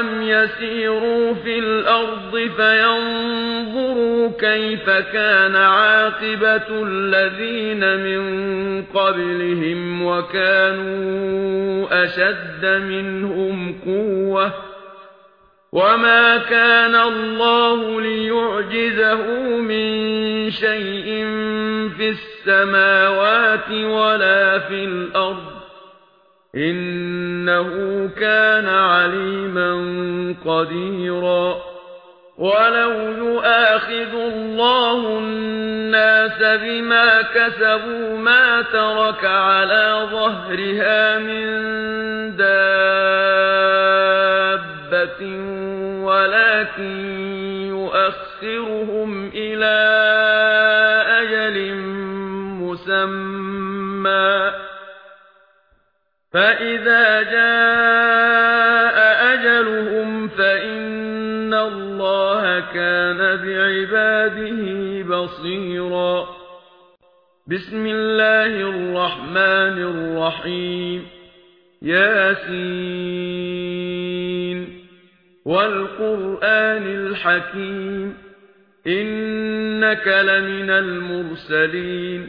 أَوَلَمْ يَسِيرُوا فِي الْأَرْضِ فَيَنْظُرُوا كَيْفَ كَانَ عَاقِبَةُ الَّذِينَ مِنْ قَبْلِهِمْ وَكَانُوا أَشَدَّ مِنْهُمْ قُوَّةً وَمَا كَانَ اللَّهُ لِيُعْجِزَهُ مِنْ شَيْءٍ فِي السَّمَاوَاتِ وَلَا فِي الْأَرْضِ إِنَّ إِنَّهُ كَانَ عَلِيمًا قَدِيرًا وَلَوْ يُؤَاخِذُ اللَّهُ النَّاسَ بِمَا كَسَبُوا مَا تَرَكَ عَلَى ظَهْرِهَا مِن دَابَّةٍ وَلَكِن يُؤَخِّرُهُمْ إِلَى أَجَلٍ مُّسَمًّى فَإِذَا جَاءَ أَجَلُهُمْ فَإِنَّ اللَّهَ كَانَ بِعِبَادِهِ بَصِيرًا بسم الله الرحمن الرحيم ياسين وَالْقُرْآنِ الْحَكِيمِ إِنَّكَ لَمِنَ الْمُرْسَلِينَ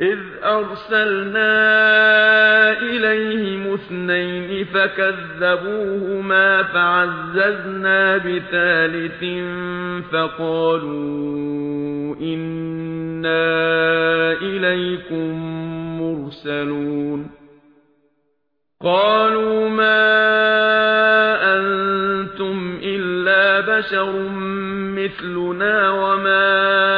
إذ أرسلنا إليهم اثنين فكذبوهما فعززنا بثالث فقالوا إنا إليكم مرسلون قالوا ما أنتم إلا بشر مثلنا وما أنتم